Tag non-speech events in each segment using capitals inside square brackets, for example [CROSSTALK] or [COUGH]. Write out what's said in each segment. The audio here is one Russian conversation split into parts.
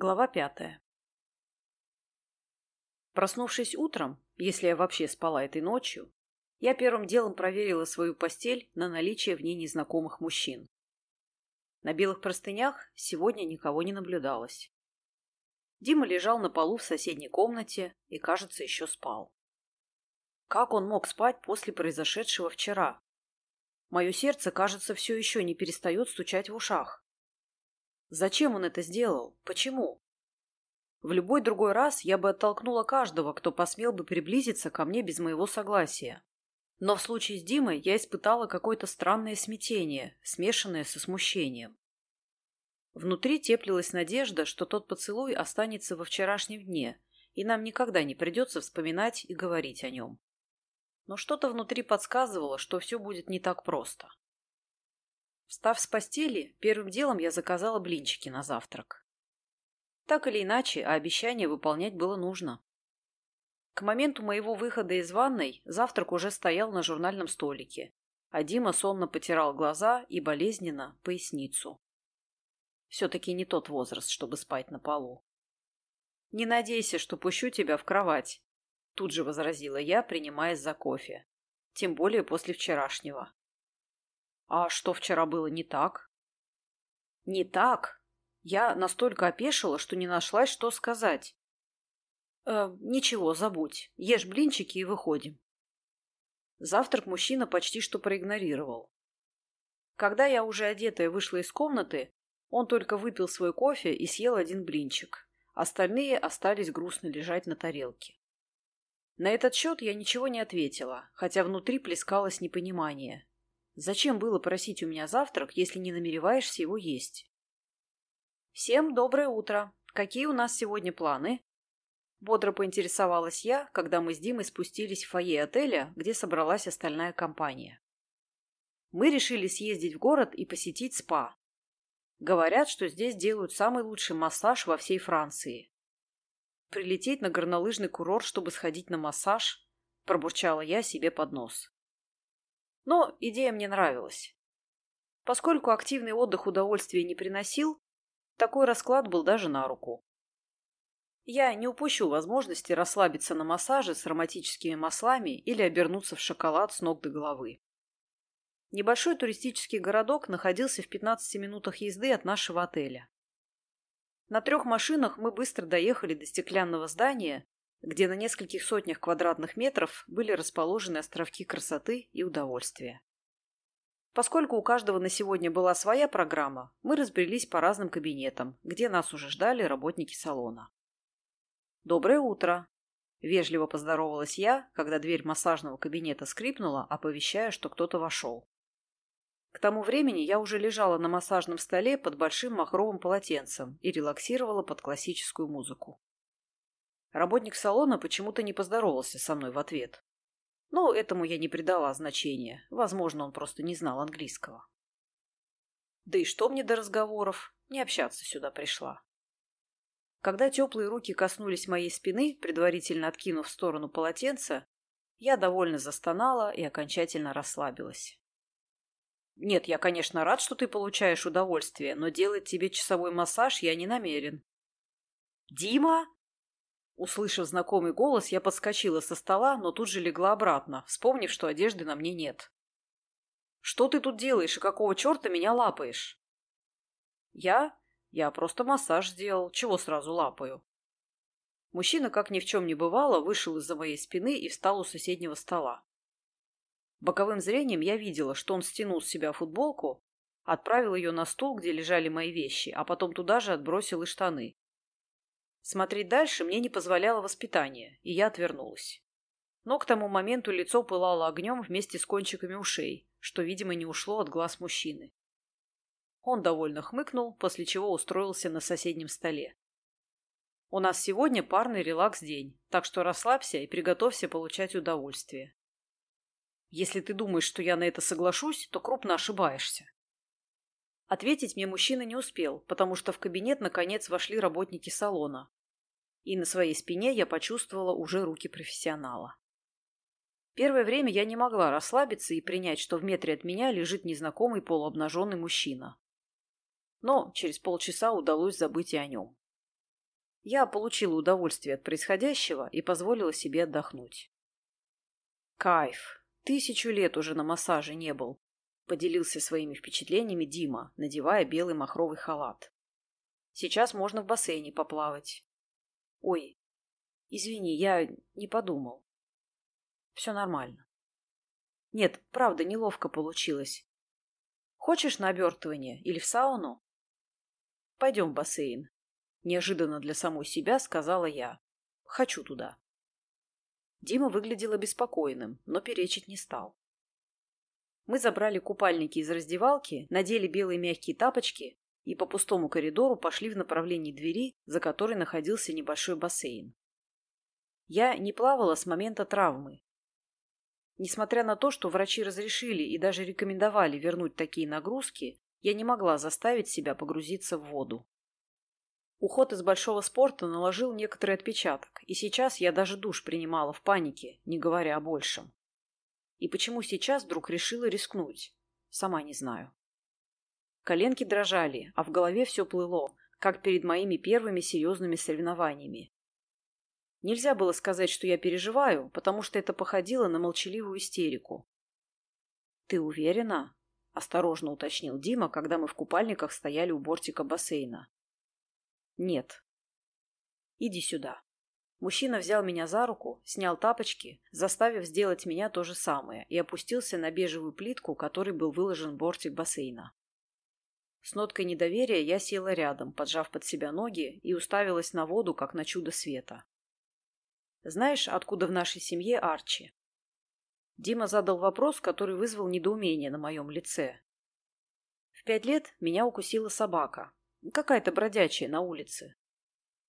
Глава пятая. Проснувшись утром, если я вообще спала этой ночью, я первым делом проверила свою постель на наличие в ней незнакомых мужчин. На белых простынях сегодня никого не наблюдалось. Дима лежал на полу в соседней комнате и, кажется, еще спал. Как он мог спать после произошедшего вчера? Мое сердце, кажется, все еще не перестает стучать в ушах. Зачем он это сделал? Почему? В любой другой раз я бы оттолкнула каждого, кто посмел бы приблизиться ко мне без моего согласия. Но в случае с Димой я испытала какое-то странное смятение, смешанное со смущением. Внутри теплилась надежда, что тот поцелуй останется во вчерашнем дне, и нам никогда не придется вспоминать и говорить о нем. Но что-то внутри подсказывало, что все будет не так просто. Встав с постели, первым делом я заказала блинчики на завтрак. Так или иначе, а обещание выполнять было нужно. К моменту моего выхода из ванной завтрак уже стоял на журнальном столике, а Дима сонно потирал глаза и болезненно поясницу. Все-таки не тот возраст, чтобы спать на полу. «Не надейся, что пущу тебя в кровать», — тут же возразила я, принимаясь за кофе. Тем более после вчерашнего. А что вчера было не так? Не так? Я настолько опешила, что не нашлась, что сказать. Э, ничего, забудь. Ешь блинчики и выходим. Завтрак мужчина почти что проигнорировал. Когда я уже одетая вышла из комнаты, он только выпил свой кофе и съел один блинчик. Остальные остались грустно лежать на тарелке. На этот счет я ничего не ответила, хотя внутри плескалось непонимание. Зачем было просить у меня завтрак, если не намереваешься его есть? Всем доброе утро. Какие у нас сегодня планы? Бодро поинтересовалась я, когда мы с Димой спустились в фойе отеля, где собралась остальная компания. Мы решили съездить в город и посетить спа. Говорят, что здесь делают самый лучший массаж во всей Франции. Прилететь на горнолыжный курорт, чтобы сходить на массаж, пробурчала я себе под нос. Но идея мне нравилась. Поскольку активный отдых удовольствия не приносил, такой расклад был даже на руку. Я не упущу возможности расслабиться на массаже с ароматическими маслами или обернуться в шоколад с ног до головы. Небольшой туристический городок находился в 15 минутах езды от нашего отеля. На трех машинах мы быстро доехали до стеклянного здания, где на нескольких сотнях квадратных метров были расположены островки красоты и удовольствия. Поскольку у каждого на сегодня была своя программа, мы разбрелись по разным кабинетам, где нас уже ждали работники салона. «Доброе утро!» – вежливо поздоровалась я, когда дверь массажного кабинета скрипнула, оповещая, что кто-то вошел. К тому времени я уже лежала на массажном столе под большим махровым полотенцем и релаксировала под классическую музыку. Работник салона почему-то не поздоровался со мной в ответ. Но этому я не придала значения. Возможно, он просто не знал английского. Да и что мне до разговоров? Не общаться сюда пришла. Когда теплые руки коснулись моей спины, предварительно откинув в сторону полотенца, я довольно застонала и окончательно расслабилась. Нет, я, конечно, рад, что ты получаешь удовольствие, но делать тебе часовой массаж я не намерен. «Дима!» Услышав знакомый голос, я подскочила со стола, но тут же легла обратно, вспомнив, что одежды на мне нет. «Что ты тут делаешь и какого черта меня лапаешь?» «Я? Я просто массаж сделал. Чего сразу лапаю?» Мужчина, как ни в чем не бывало, вышел из-за моей спины и встал у соседнего стола. Боковым зрением я видела, что он стянул с себя футболку, отправил ее на стул, где лежали мои вещи, а потом туда же отбросил и штаны. Смотреть дальше мне не позволяло воспитание, и я отвернулась. Но к тому моменту лицо пылало огнем вместе с кончиками ушей, что, видимо, не ушло от глаз мужчины. Он довольно хмыкнул, после чего устроился на соседнем столе. «У нас сегодня парный релакс-день, так что расслабься и приготовься получать удовольствие. Если ты думаешь, что я на это соглашусь, то крупно ошибаешься. Ответить мне мужчина не успел, потому что в кабинет наконец вошли работники салона, и на своей спине я почувствовала уже руки профессионала. Первое время я не могла расслабиться и принять, что в метре от меня лежит незнакомый полуобнаженный мужчина. Но через полчаса удалось забыть и о нем. Я получила удовольствие от происходящего и позволила себе отдохнуть. Кайф. Тысячу лет уже на массаже не был. Поделился своими впечатлениями Дима, надевая белый махровый халат. Сейчас можно в бассейне поплавать. Ой, извини, я не подумал. Все нормально. Нет, правда, неловко получилось. Хочешь на обертывание или в сауну? Пойдем в бассейн. Неожиданно для самой себя сказала я. Хочу туда. Дима выглядел обеспокоенным, но перечить не стал. Мы забрали купальники из раздевалки, надели белые мягкие тапочки и по пустому коридору пошли в направлении двери, за которой находился небольшой бассейн. Я не плавала с момента травмы. Несмотря на то, что врачи разрешили и даже рекомендовали вернуть такие нагрузки, я не могла заставить себя погрузиться в воду. Уход из большого спорта наложил некоторый отпечаток, и сейчас я даже душ принимала в панике, не говоря о большем. И почему сейчас вдруг решила рискнуть? Сама не знаю. Коленки дрожали, а в голове все плыло, как перед моими первыми серьезными соревнованиями. Нельзя было сказать, что я переживаю, потому что это походило на молчаливую истерику. «Ты уверена?» – осторожно уточнил Дима, когда мы в купальниках стояли у бортика бассейна. «Нет». «Иди сюда». Мужчина взял меня за руку, снял тапочки, заставив сделать меня то же самое, и опустился на бежевую плитку, которой был выложен бортик бассейна. С ноткой недоверия я села рядом, поджав под себя ноги, и уставилась на воду, как на чудо света. «Знаешь, откуда в нашей семье Арчи?» Дима задал вопрос, который вызвал недоумение на моем лице. В пять лет меня укусила собака. Какая-то бродячая на улице.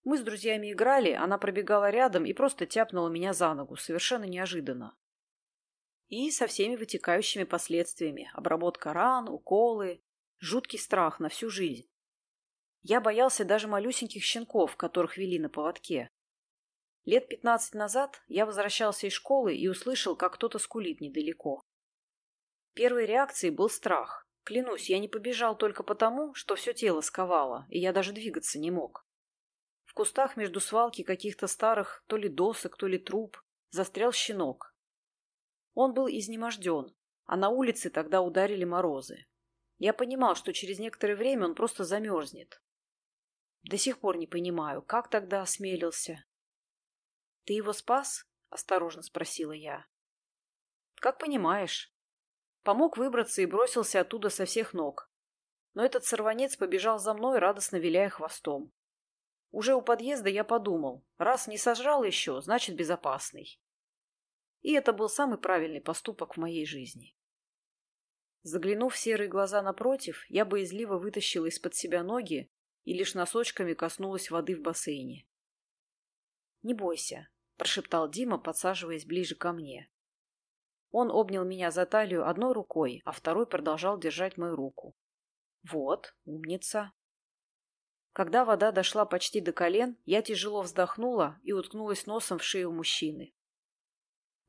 Мы с друзьями играли, она пробегала рядом и просто тяпнула меня за ногу, совершенно неожиданно. И со всеми вытекающими последствиями. Обработка ран, уколы, Жуткий страх на всю жизнь. Я боялся даже малюсеньких щенков, которых вели на поводке. Лет пятнадцать назад я возвращался из школы и услышал, как кто-то скулит недалеко. Первой реакцией был страх. Клянусь, я не побежал только потому, что все тело сковало, и я даже двигаться не мог. В кустах между свалки каких-то старых то ли досок, то ли труб застрял щенок. Он был изнеможден, а на улице тогда ударили морозы. Я понимал, что через некоторое время он просто замерзнет. До сих пор не понимаю, как тогда осмелился. — Ты его спас? — осторожно спросила я. — Как понимаешь. Помог выбраться и бросился оттуда со всех ног. Но этот сорванец побежал за мной, радостно виляя хвостом. Уже у подъезда я подумал, раз не сожрал еще, значит безопасный. И это был самый правильный поступок в моей жизни. Заглянув в серые глаза напротив, я боязливо вытащила из-под себя ноги и лишь носочками коснулась воды в бассейне. «Не бойся», – прошептал Дима, подсаживаясь ближе ко мне. Он обнял меня за талию одной рукой, а второй продолжал держать мою руку. «Вот, умница». Когда вода дошла почти до колен, я тяжело вздохнула и уткнулась носом в шею мужчины.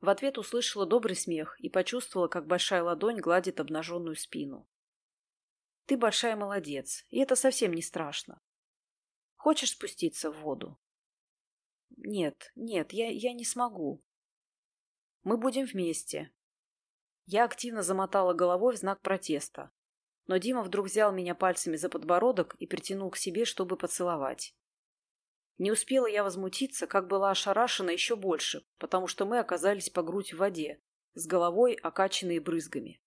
В ответ услышала добрый смех и почувствовала, как большая ладонь гладит обнаженную спину. «Ты большая молодец, и это совсем не страшно. Хочешь спуститься в воду?» «Нет, нет, я, я не смогу. Мы будем вместе». Я активно замотала головой в знак протеста, но Дима вдруг взял меня пальцами за подбородок и притянул к себе, чтобы поцеловать. Не успела я возмутиться, как была ошарашена еще больше, потому что мы оказались по грудь в воде, с головой окачанные брызгами.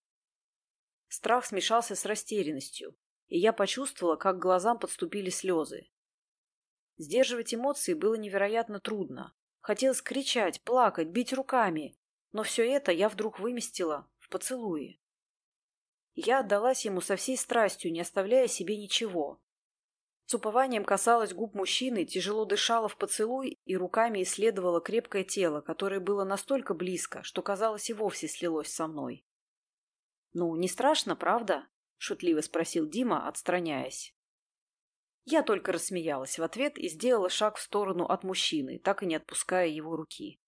Страх смешался с растерянностью, и я почувствовала, как глазам подступили слезы. Сдерживать эмоции было невероятно трудно. Хотелось кричать, плакать, бить руками, но все это я вдруг выместила в поцелуе. Я отдалась ему со всей страстью, не оставляя себе ничего, с упованием касалась губ мужчины, тяжело дышала в поцелуй и руками исследовала крепкое тело, которое было настолько близко, что, казалось, и вовсе слилось со мной. «Ну, не страшно, правда?» – шутливо спросил Дима, отстраняясь. Я только рассмеялась в ответ и сделала шаг в сторону от мужчины, так и не отпуская его руки.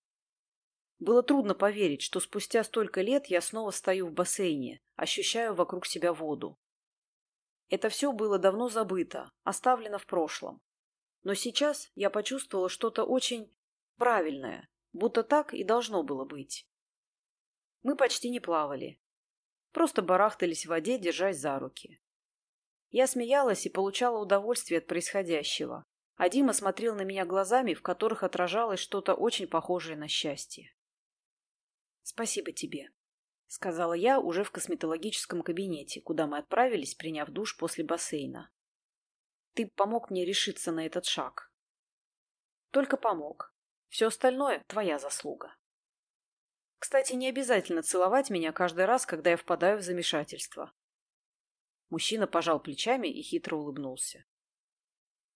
Было трудно поверить, что спустя столько лет я снова стою в бассейне, ощущаю вокруг себя воду. Это все было давно забыто, оставлено в прошлом. Но сейчас я почувствовала что-то очень правильное, будто так и должно было быть. Мы почти не плавали. Просто барахтались в воде, держась за руки. Я смеялась и получала удовольствие от происходящего, а Дима смотрел на меня глазами, в которых отражалось что-то очень похожее на счастье. «Спасибо тебе», — сказала я уже в косметологическом кабинете, куда мы отправились, приняв душ после бассейна. «Ты помог мне решиться на этот шаг». «Только помог. Все остальное — твоя заслуга». Кстати, не обязательно целовать меня каждый раз, когда я впадаю в замешательство. Мужчина пожал плечами и хитро улыбнулся.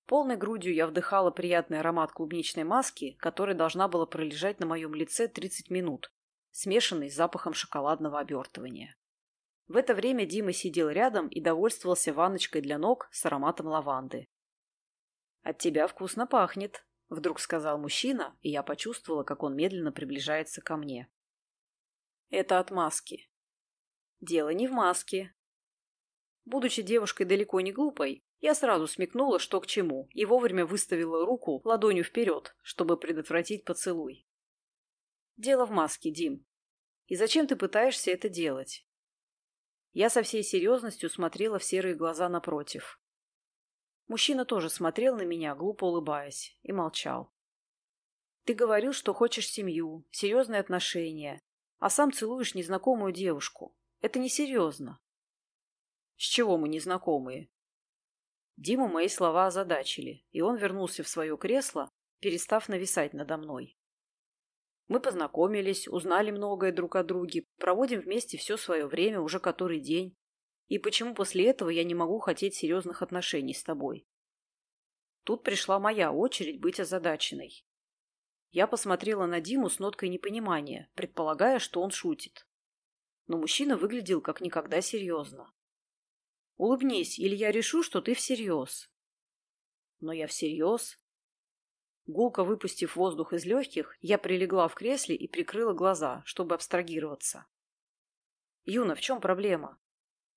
Полной грудью я вдыхала приятный аромат клубничной маски, которая должна была пролежать на моем лице 30 минут, смешанный с запахом шоколадного обертывания. В это время Дима сидел рядом и довольствовался ванночкой для ног с ароматом лаванды. «От тебя вкусно пахнет», — вдруг сказал мужчина, и я почувствовала, как он медленно приближается ко мне. «Это от маски». «Дело не в маске», Будучи девушкой далеко не глупой, я сразу смекнула, что к чему, и вовремя выставила руку ладонью вперед, чтобы предотвратить поцелуй. Дело в маске, Дим. И зачем ты пытаешься это делать? Я со всей серьезностью смотрела в серые глаза напротив. Мужчина тоже смотрел на меня, глупо улыбаясь, и молчал. Ты говорил, что хочешь семью, серьезные отношения, а сам целуешь незнакомую девушку. Это несерьезно. С чего мы незнакомые? Диму мои слова озадачили, и он вернулся в свое кресло, перестав нависать надо мной. Мы познакомились, узнали многое друг о друге, проводим вместе все свое время, уже который день. И почему после этого я не могу хотеть серьезных отношений с тобой? Тут пришла моя очередь быть озадаченной. Я посмотрела на Диму с ноткой непонимания, предполагая, что он шутит. Но мужчина выглядел как никогда серьезно. Улыбнись, или я решу, что ты всерьез. Но я всерьез. Гулко выпустив воздух из легких, я прилегла в кресле и прикрыла глаза, чтобы абстрагироваться. Юна, в чем проблема?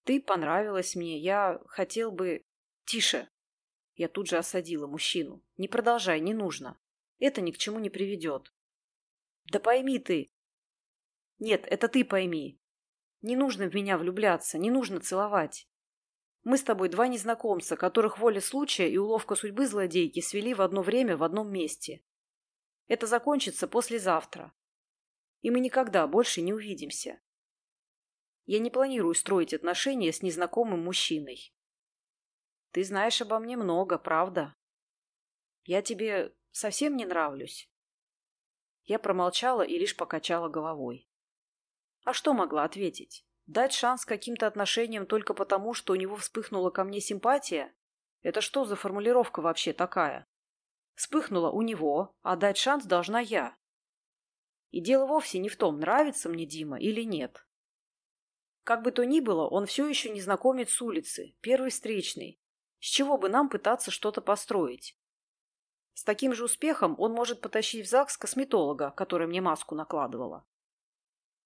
Ты понравилась мне, я хотел бы... Тише! Я тут же осадила мужчину. Не продолжай, не нужно. Это ни к чему не приведет. Да пойми ты. Нет, это ты пойми. Не нужно в меня влюбляться, не нужно целовать. Мы с тобой два незнакомца, которых воля случая и уловка судьбы злодейки свели в одно время в одном месте. Это закончится послезавтра. И мы никогда больше не увидимся. Я не планирую строить отношения с незнакомым мужчиной. Ты знаешь обо мне много, правда? Я тебе совсем не нравлюсь. Я промолчала и лишь покачала головой. А что могла ответить? Дать шанс каким-то отношениям только потому, что у него вспыхнула ко мне симпатия? Это что за формулировка вообще такая? Вспыхнула у него, а дать шанс должна я. И дело вовсе не в том, нравится мне Дима или нет. Как бы то ни было, он все еще не знакомец с улицы, первый встречный. С чего бы нам пытаться что-то построить? С таким же успехом он может потащить в ЗАГС косметолога, который мне маску накладывала.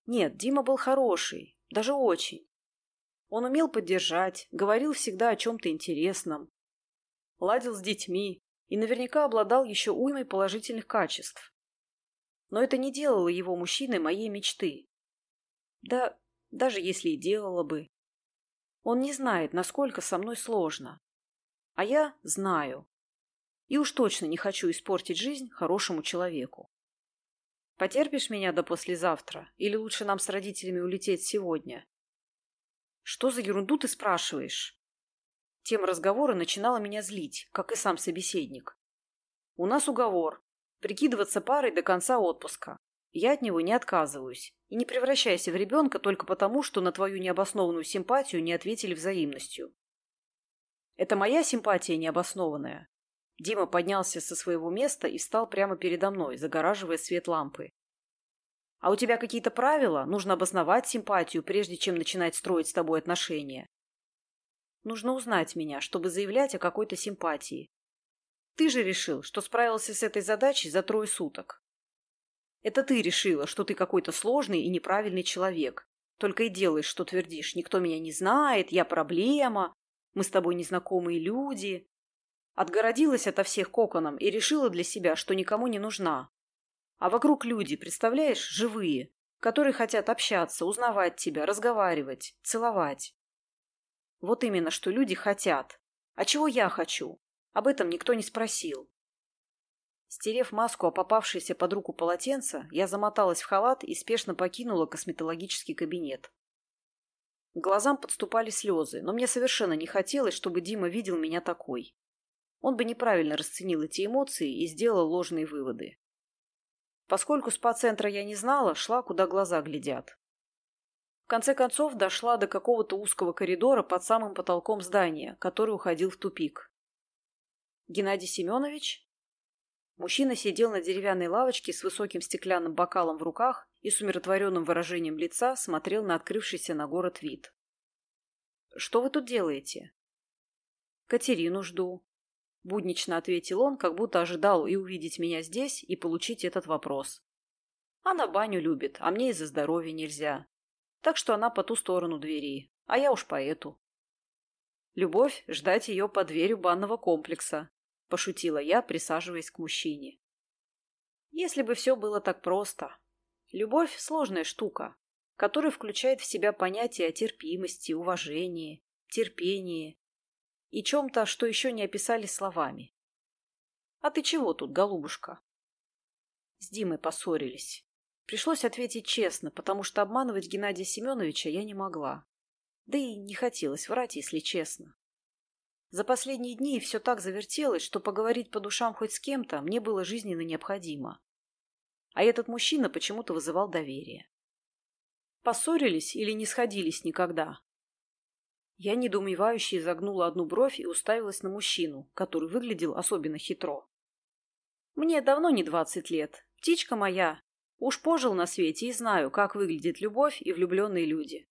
Нет, Дима был хороший, даже очень. Он умел поддержать, говорил всегда о чем-то интересном. Ладил с детьми и наверняка обладал еще уймой положительных качеств. Но это не делало его мужчиной моей мечты. Да, даже если и делало бы. Он не знает, насколько со мной сложно. А я знаю. И уж точно не хочу испортить жизнь хорошему человеку. Потерпишь меня до послезавтра? Или лучше нам с родителями улететь сегодня? Что за ерунду ты спрашиваешь? Тема разговора начинала меня злить, как и сам собеседник. У нас уговор. Прикидываться парой до конца отпуска. Я от него не отказываюсь. И не превращайся в ребенка только потому, что на твою необоснованную симпатию не ответили взаимностью. Это моя симпатия необоснованная. Дима поднялся со своего места и встал прямо передо мной, загораживая свет лампы. «А у тебя какие-то правила? Нужно обосновать симпатию, прежде чем начинать строить с тобой отношения. Нужно узнать меня, чтобы заявлять о какой-то симпатии. Ты же решил, что справился с этой задачей за трое суток. Это ты решила, что ты какой-то сложный и неправильный человек. Только и делаешь, что твердишь. Никто меня не знает, я проблема, мы с тобой незнакомые люди. Отгородилась ото всех коконом и решила для себя, что никому не нужна. А вокруг люди, представляешь, живые, которые хотят общаться, узнавать тебя, разговаривать, целовать. Вот именно, что люди хотят. А чего я хочу? Об этом никто не спросил. Стерев маску о попавшееся под руку полотенце, я замоталась в халат и спешно покинула косметологический кабинет. К глазам подступали слезы, но мне совершенно не хотелось, чтобы Дима видел меня такой. Он бы неправильно расценил эти эмоции и сделал ложные выводы. Поскольку спа-центра я не знала, шла, куда глаза глядят. В конце концов дошла до какого-то узкого коридора под самым потолком здания, который уходил в тупик. «Геннадий Семенович?» Мужчина сидел на деревянной лавочке с высоким стеклянным бокалом в руках и с умиротворенным выражением лица смотрел на открывшийся на город вид. «Что вы тут делаете?» «Катерину жду», — буднично ответил он, как будто ожидал и увидеть меня здесь, и получить этот вопрос. «Она баню любит, а мне из-за здоровья нельзя. Так что она по ту сторону двери, а я уж по эту». Любовь — ждать ее под дверью банного комплекса, — пошутила я, присаживаясь к мужчине. Если бы все было так просто. Любовь — сложная штука, которая включает в себя понятия о терпимости, уважении, терпении и чем-то, что еще не описали словами. «А ты чего тут, голубушка?» С Димой поссорились. Пришлось ответить честно, потому что обманывать Геннадия Семеновича я не могла. Да и не хотелось врать, если честно. За последние дни все так завертелось, что поговорить по душам хоть с кем-то мне было жизненно необходимо. А этот мужчина почему-то вызывал доверие. Поссорились или не сходились никогда? Я недоумевающе изогнула одну бровь и уставилась на мужчину, который выглядел особенно хитро. Мне давно не двадцать лет. Птичка моя. Уж пожил на свете и знаю, как выглядит любовь и влюбленные люди.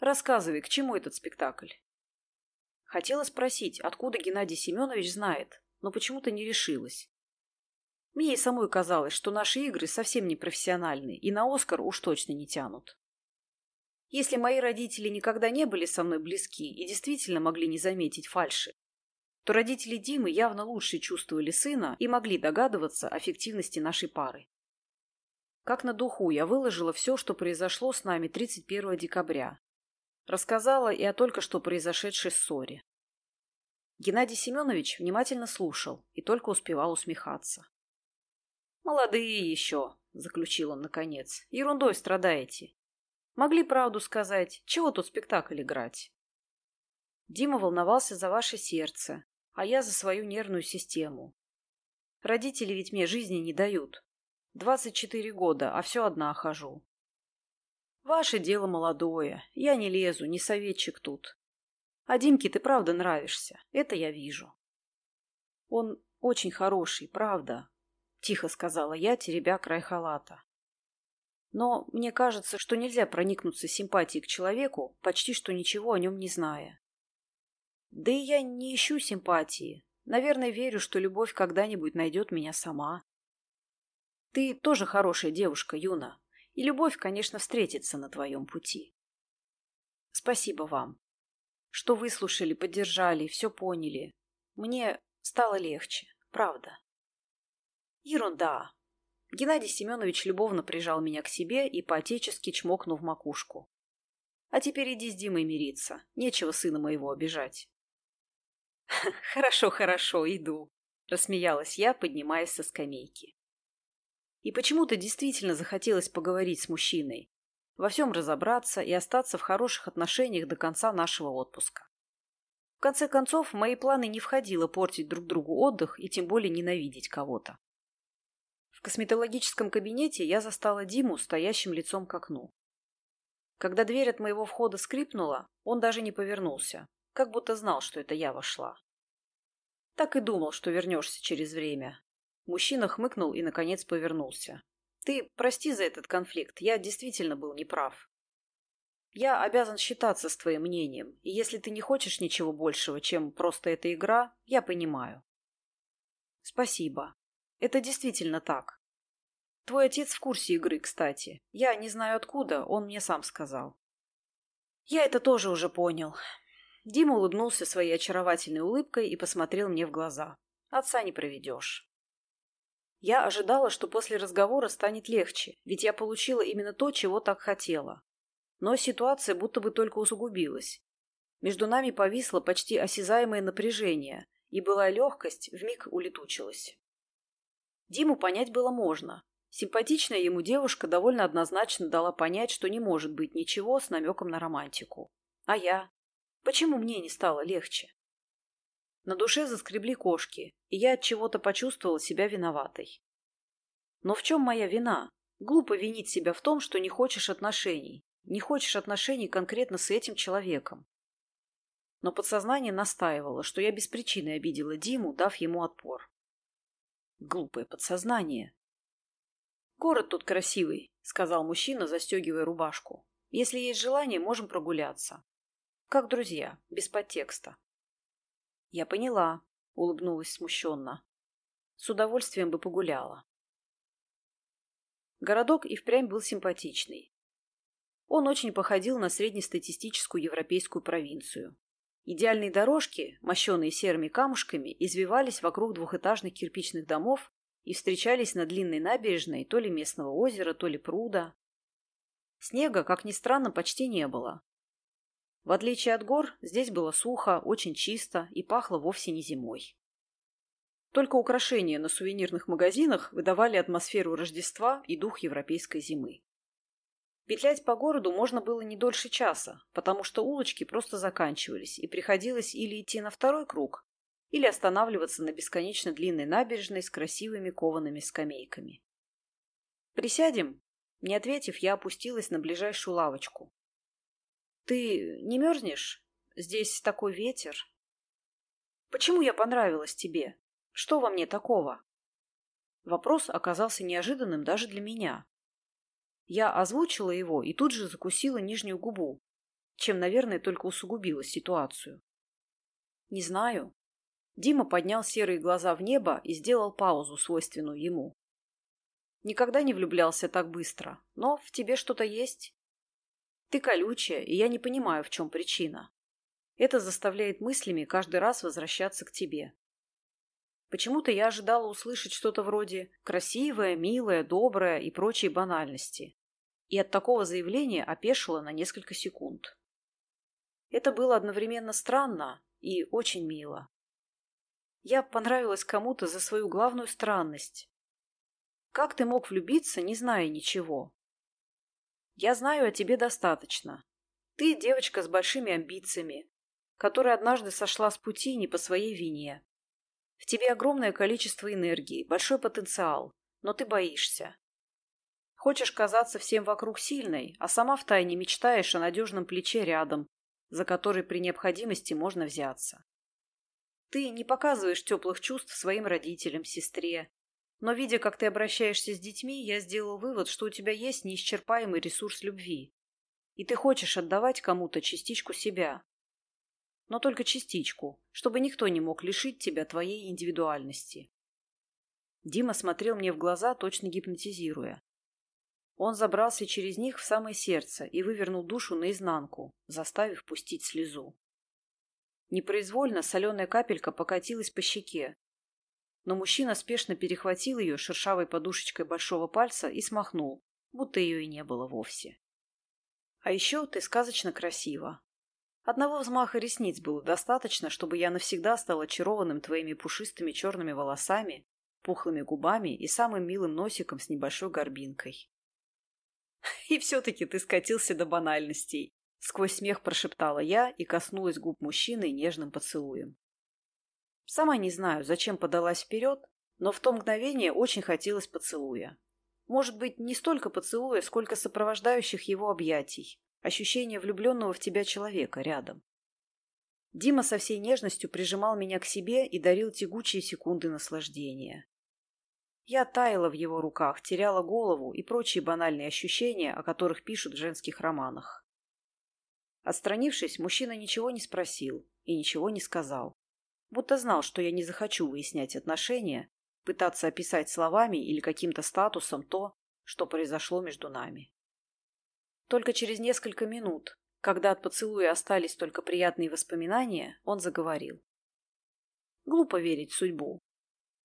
Рассказывай, к чему этот спектакль? Хотела спросить, откуда Геннадий Семенович знает, но почему-то не решилась. Мне и самой казалось, что наши игры совсем не профессиональны и на Оскар уж точно не тянут. Если мои родители никогда не были со мной близки и действительно могли не заметить фальши, то родители Димы явно лучше чувствовали сына и могли догадываться о фиктивности нашей пары. Как на духу я выложила все, что произошло с нами 31 декабря, Рассказала и о только что произошедшей ссоре. Геннадий Семенович внимательно слушал и только успевал усмехаться. «Молодые еще», — заключил он наконец. «Ерундой страдаете. Могли правду сказать. Чего тут спектакль играть?» Дима волновался за ваше сердце, а я за свою нервную систему. Родители ведь мне жизни не дают. Двадцать четыре года, а все одна хожу. Ваше дело молодое. Я не лезу, не советчик тут. А Димке ты правда нравишься. Это я вижу. Он очень хороший, правда, тихо сказала я, теребя край халата. Но мне кажется, что нельзя проникнуться симпатией к человеку, почти что ничего о нем не зная. Да и я не ищу симпатии. Наверное, верю, что любовь когда-нибудь найдет меня сама. Ты тоже хорошая девушка, Юна, и любовь, конечно, встретится на твоем пути. Спасибо вам, что выслушали, поддержали, все поняли. Мне стало легче, правда. Ерунда. Геннадий Семенович любовно прижал меня к себе и поотечески чмокнул в макушку. А теперь иди с Димой мириться. Нечего сына моего обижать. Хорошо, хорошо, иду, рассмеялась я, поднимаясь со скамейки. И почему-то действительно захотелось поговорить с мужчиной, во всем разобраться и остаться в хороших отношениях до конца нашего отпуска. В конце концов, в мои планы не входило портить друг другу отдых и тем более ненавидеть кого-то. Косметологическом кабинете я застала Диму, стоящим лицом к окну. Когда дверь от моего входа скрипнула, он даже не повернулся, как будто знал, что это я вошла. Так и думал, что вернешься через время, Мужчина хмыкнул и, наконец, повернулся. «Ты прости за этот конфликт, я действительно был неправ. Я обязан считаться с твоим мнением, и если ты не хочешь ничего большего, чем просто эта игра, я понимаю». «Спасибо. Это действительно так. Твой отец в курсе игры, кстати. Я не знаю откуда, он мне сам сказал». «Я это тоже уже понял. Дима улыбнулся своей очаровательной улыбкой и посмотрел мне в глаза. Отца не проведешь. Я ожидала, что после разговора станет легче, ведь я получила именно то, чего так хотела. Но ситуация будто бы только усугубилась. Между нами повисло почти осязаемое напряжение, и былая легкость вмиг улетучилась. Диму понять было можно. Симпатичная ему девушка довольно однозначно дала понять, что не может быть ничего с намеком на романтику. А я? Почему мне не стало легче? На душе заскребли кошки, и я от чего-то почувствовала себя виноватой. Но в чем моя вина? Глупо винить себя в том, что не хочешь отношений. Не хочешь отношений конкретно с этим человеком. Но подсознание настаивало, что я без причины обидела Диму, дав ему отпор. Глупое подсознание. «Город тут красивый», — сказал мужчина, застегивая рубашку. «Если есть желание, можем прогуляться. Как друзья, без подтекста». «Я поняла», — улыбнулась смущенно. «С удовольствием бы погуляла». Городок и впрямь был симпатичный. Он очень походил на среднестатистическую европейскую провинцию. Идеальные дорожки, мощенные серыми камушками, извивались вокруг двухэтажных кирпичных домов и встречались на длинной набережной то ли местного озера, то ли пруда. Снега, как ни странно, почти не было. В отличие от гор, здесь было сухо, очень чисто и пахло вовсе не зимой. Только украшения на сувенирных магазинах выдавали атмосферу Рождества и дух европейской зимы. Петлять по городу можно было не дольше часа, потому что улочки просто заканчивались, и приходилось или идти на второй круг, или останавливаться на бесконечно длинной набережной с красивыми коваными скамейками. «Присядем?» Не ответив, я опустилась на ближайшую лавочку, ты не мерзнешь? Здесь такой ветер. Почему я понравилась тебе? Что во мне такого? Вопрос оказался неожиданным даже для меня. Я озвучила его и тут же закусила нижнюю губу, чем, наверное, только усугубила ситуацию. Не знаю. Дима поднял серые глаза в небо и сделал паузу, свойственную ему. Никогда не влюблялся так быстро, но в тебе что-то есть. Ты колючая, и я не понимаю, в чем причина. Это заставляет мыслями каждый раз возвращаться к тебе. Почему-то я ожидала услышать что-то вроде «красивое», «милое», «доброе» и прочие банальности. И от такого заявления опешила на несколько секунд. Это было одновременно странно и очень мило. Я понравилась кому-то за свою главную странность. Как ты мог влюбиться, не зная ничего? Я знаю о тебе достаточно. Ты девочка с большими амбициями, которая однажды сошла с пути не по своей вине. В тебе огромное количество энергии, большой потенциал, но ты боишься. Хочешь казаться всем вокруг сильной, а сама втайне мечтаешь о надежном плече рядом, за который при необходимости можно взяться. Ты не показываешь теплых чувств своим родителям, сестре, но, видя, как ты обращаешься с детьми, я сделал вывод, что у тебя есть неисчерпаемый ресурс любви. И ты хочешь отдавать кому-то частичку себя. Но только частичку, чтобы никто не мог лишить тебя твоей индивидуальности. Дима смотрел мне в глаза, точно гипнотизируя. Он забрался через них в самое сердце и вывернул душу наизнанку, заставив пустить слезу. Непроизвольно соленая капелька покатилась по щеке, но мужчина спешно перехватил ее шершавой подушечкой большого пальца и смахнул, будто ее и не было вовсе. А еще ты сказочно красива. Одного взмаха ресниц было достаточно, чтобы я навсегда стал очарованным твоими пушистыми черными волосами, пухлыми губами и самым милым носиком с небольшой горбинкой. [LAUGHS] И все-таки ты скатился до банальностей. Сквозь смех прошептала я и коснулась губ мужчины нежным поцелуем. Сама не знаю, зачем подалась вперед, но в то мгновение очень хотелось поцелуя. Может быть, не столько поцелуя, сколько сопровождающих его объятий, ощущение влюбленного в тебя человека рядом. Дима со всей нежностью прижимал меня к себе и дарил тягучие секунды наслаждения. Я таяла в его руках, теряла голову и прочие банальные ощущения, о которых пишут в женских романах. Отстранившись, мужчина ничего не спросил и ничего не сказал будто знал, что я не захочу выяснять отношения, пытаться описать словами или каким-то статусом то, что произошло между нами. Только через несколько минут, Когда от поцелуя остались только приятные воспоминания, он заговорил. Глупо верить в судьбу.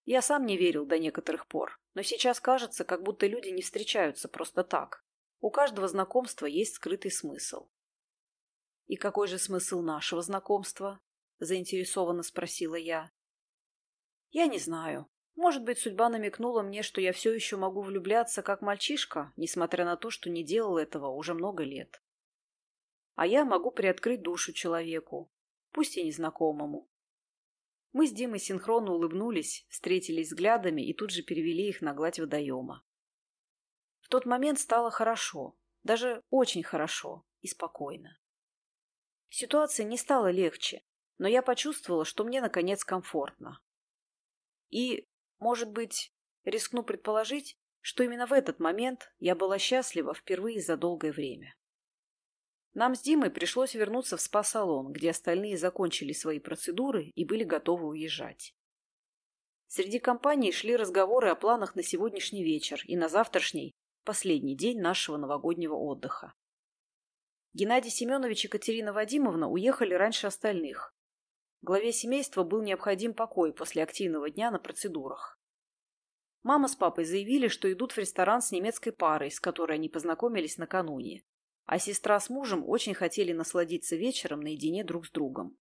Я сам не верил до некоторых пор, но сейчас кажется, как будто люди не встречаются просто так. У каждого знакомства есть скрытый смысл. «И какой же смысл нашего знакомства?» – заинтересованно спросила я. «Я не знаю. Может быть, судьба намекнула мне, что я все еще могу влюбляться как мальчишка, несмотря на то, что не делал этого уже много лет. А я могу приоткрыть душу человеку, пусть и незнакомому. Мы с Димой синхронно улыбнулись, встретились взглядами и тут же перевели их на гладь водоема. В тот момент стало хорошо, даже очень хорошо и спокойно. Ситуация не стала легче, но я почувствовала, что мне, наконец, комфортно. И может быть, рискну предположить, что именно в этот момент я была счастлива впервые за долгое время. Нам с Димой пришлось вернуться в спа-салон, где остальные закончили свои процедуры и были готовы уезжать. Среди компании шли разговоры о планах на сегодняшний вечер и на завтрашний, последний день нашего новогоднего отдыха. Геннадий Семенович и Катерина Вадимовна уехали раньше остальных, Главе семейства был необходим покой после активного дня на процедурах. Мама с папой заявили, что идут в ресторан с немецкой парой, с которой они познакомились накануне. А сестра с мужем очень хотели насладиться вечером наедине друг с другом.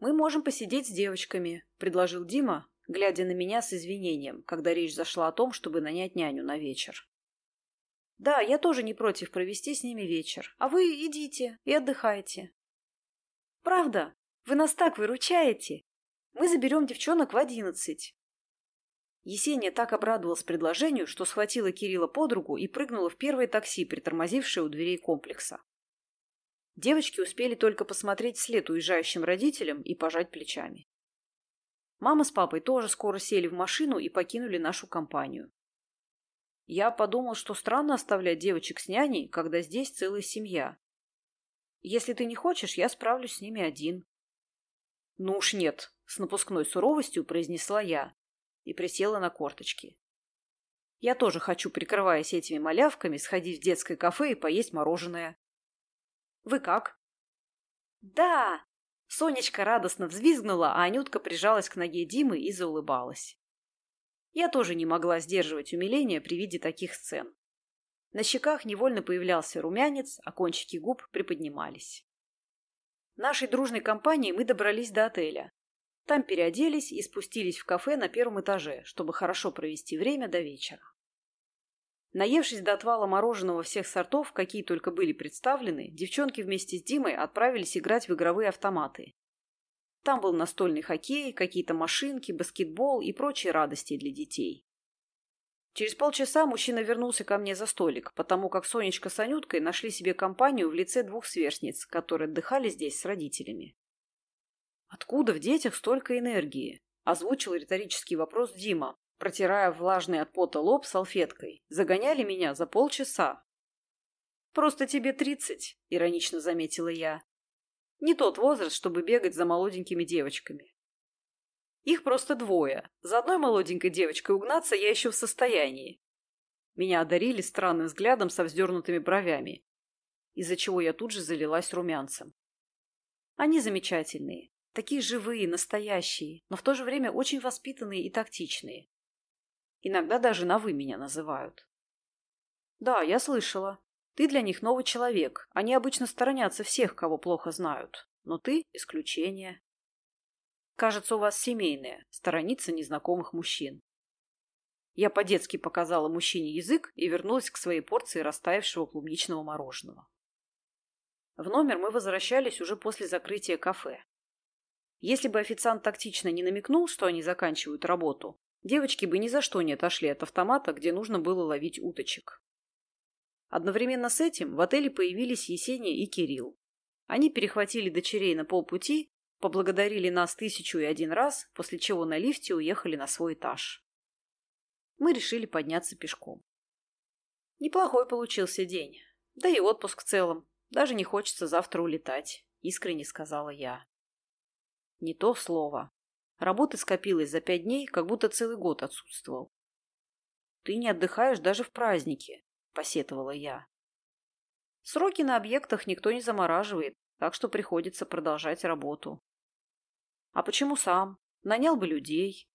«Мы можем посидеть с девочками», – предложил Дима, глядя на меня с извинением, когда речь зашла о том, чтобы нанять няню на вечер. «Да, я тоже не против провести с ними вечер. А вы идите и отдыхайте». «Правда?» Вы нас так выручаете. Мы заберем девчонок в одиннадцать. Есения так обрадовалась предложению, что схватила Кирилла под руку и прыгнула в первое такси, притормозившее у дверей комплекса. Девочки успели только посмотреть вслед уезжающим родителям и пожать плечами. Мама с папой тоже скоро сели в машину и покинули нашу компанию. Я подумал, что странно оставлять девочек с няней, когда здесь целая семья. Если ты не хочешь, я справлюсь с ними один. «Ну уж нет», — с напускной суровостью произнесла я и присела на корточки. «Я тоже хочу, прикрываясь этими малявками, сходить в детское кафе и поесть мороженое». «Вы как?» «Да!» Сонечка радостно взвизгнула, а Анютка прижалась к ноге Димы и заулыбалась. Я тоже не могла сдерживать умиление при виде таких сцен. На щеках невольно появлялся румянец, а кончики губ приподнимались. Нашей дружной компанией мы добрались до отеля. Там переоделись и спустились в кафе на первом этаже, чтобы хорошо провести время до вечера. Наевшись до отвала мороженого всех сортов, какие только были представлены, девчонки вместе с Димой отправились играть в игровые автоматы. Там был настольный хоккей, какие-то машинки, баскетбол и прочие радости для детей. Через полчаса мужчина вернулся ко мне за столик, потому как Сонечка с Анюткой нашли себе компанию в лице двух сверстниц, которые отдыхали здесь с родителями. «Откуда в детях столько энергии?» – озвучил риторический вопрос Дима, протирая влажный от пота лоб салфеткой. «Загоняли меня за полчаса». «Просто тебе тридцать», – иронично заметила я. «Не тот возраст, чтобы бегать за молоденькими девочками. Их просто двое. За одной молоденькой девочкой угнаться я еще в состоянии. Меня одарили странным взглядом со вздернутыми бровями, из-за чего я тут же залилась румянцем. Они замечательные, такие живые, настоящие, но в то же время очень воспитанные и тактичные. Иногда даже на «вы» меня называют. Да, я слышала. Ты для них новый человек. Они обычно сторонятся всех, кого плохо знают. Но ты – исключение. Кажется, у вас семейное, сторониться незнакомых мужчин. Я по-детски показала мужчине язык и вернулась к своей порции растаявшего клубничного мороженого. В номер мы возвращались уже после закрытия кафе. Если бы официант тактично не намекнул, что они заканчивают работу, девочки бы ни за что не отошли от автомата, где нужно было ловить уточек. Одновременно с этим в отеле появились Есения и Кирилл. Они перехватили дочерей на полпути поблагодарили нас тысячу и один раз, после чего на лифте уехали на свой этаж. Мы решили подняться пешком. Неплохой получился день. Да и отпуск в целом. Даже не хочется завтра улетать, искренне сказала я. Не то слово. Работы скопилось за пять дней, как будто целый год отсутствовал. Ты не отдыхаешь даже в праздники, посетовала я. Сроки на объектах никто не замораживает, так что приходится продолжать работу. А почему сам? Нанял бы людей.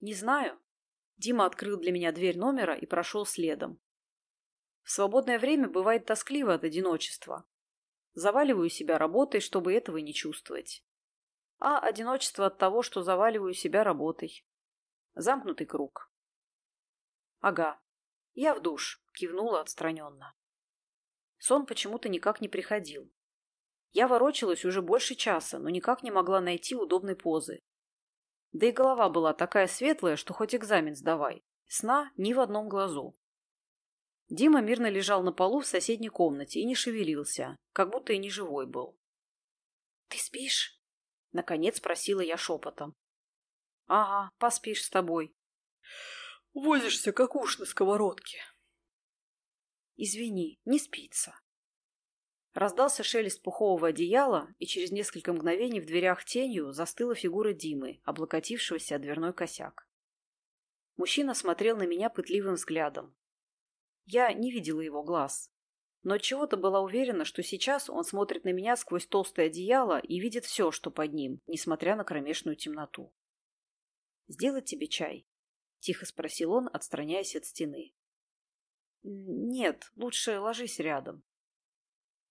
Не знаю. Дима открыл для меня дверь номера и прошел следом. В свободное время бывает тоскливо от одиночества. Заваливаю себя работой, чтобы этого не чувствовать. А одиночество от того, что заваливаю себя работой. Замкнутый круг. Ага. Я в душ, кивнула отстраненно. Сон почему-то никак не приходил. Я ворочалась уже больше часа, но никак не могла найти удобной позы. Да и голова была такая светлая, что хоть экзамен сдавай. Сна ни в одном глазу. Дима мирно лежал на полу в соседней комнате и не шевелился, как будто и не живой был. «Ты спишь?» — наконец спросила я шепотом. «Ага, поспишь с тобой». «Возишься, как уж на сковородке». «Извини, не спится». Раздался шелест пухового одеяла, и через несколько мгновений в дверях тенью застыла фигура Димы, облокотившегося о дверной косяк. Мужчина смотрел на меня пытливым взглядом. Я не видела его глаз, но чего-то была уверена, что сейчас он смотрит на меня сквозь толстое одеяло и видит все, что под ним, несмотря на кромешную темноту. «Сделать тебе чай?» — тихо спросил он, отстраняясь от стены. «Нет, лучше ложись рядом»,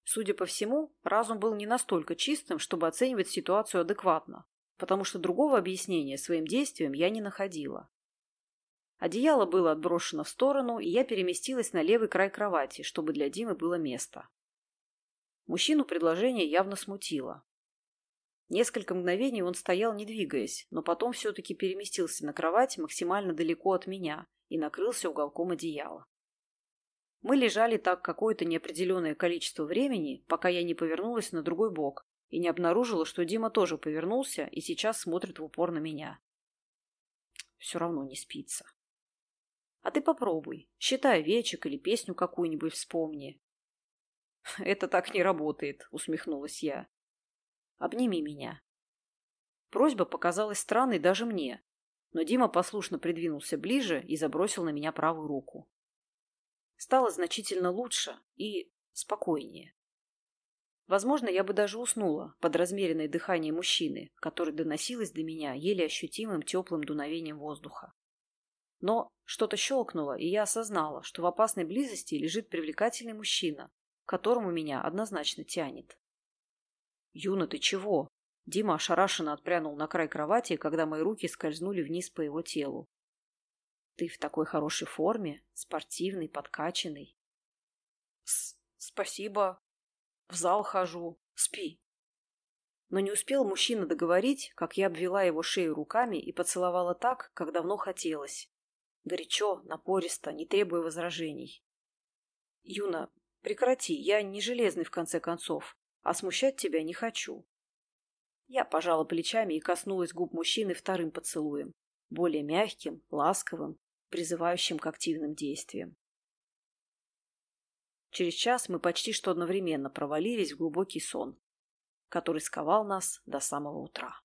Судя по всему, разум был не настолько чистым, чтобы оценивать ситуацию адекватно, потому что другого объяснения своим действиям я не находила. Одеяло было отброшено в сторону, и я переместилась на левый край кровати, чтобы для Димы было место. Мужчину предложение явно смутило. Несколько мгновений он стоял, не двигаясь, но потом все-таки переместился на кровать максимально далеко от меня и накрылся уголком одеяла. Мы лежали так какое-то неопределенное количество времени, пока я не повернулась на другой бок и не обнаружила, что Дима тоже повернулся и сейчас смотрит в упор на меня. Все равно не спится. А ты попробуй. Считай вечек или песню какую-нибудь вспомни. [LAUGHS] Это так не работает, усмехнулась я. Обними меня. Просьба показалась странной даже мне, но Дима послушно придвинулся ближе и забросил на меня правую руку. Стало значительно лучше и спокойнее. Возможно, я бы даже уснула под размеренное дыхание мужчины, которое доносилось до меня еле ощутимым теплым дуновением воздуха. Но что-то щелкнуло, и я осознала, что в опасной близости лежит привлекательный мужчина, к которому меня однозначно тянет. «Юна, ты чего?» Дима ошарашенно отпрянул на край кровати, когда мои руки скользнули вниз по его телу. Ты в такой хорошей форме, спортивный, подкачанный. С спасибо. В зал хожу. Спи. Но не успел мужчина договорить, как я обвела его шею руками и поцеловала так, как давно хотелось. Горячо, напористо, не требуя возражений. Юна, прекрати, я не железный в конце концов, а смущать тебя не хочу. Я пожала плечами и коснулась губ мужчины вторым поцелуем, более мягким, ласковым, призывающим к активным действиям. Через час мы почти что одновременно провалились в глубокий сон, который сковал нас до самого утра.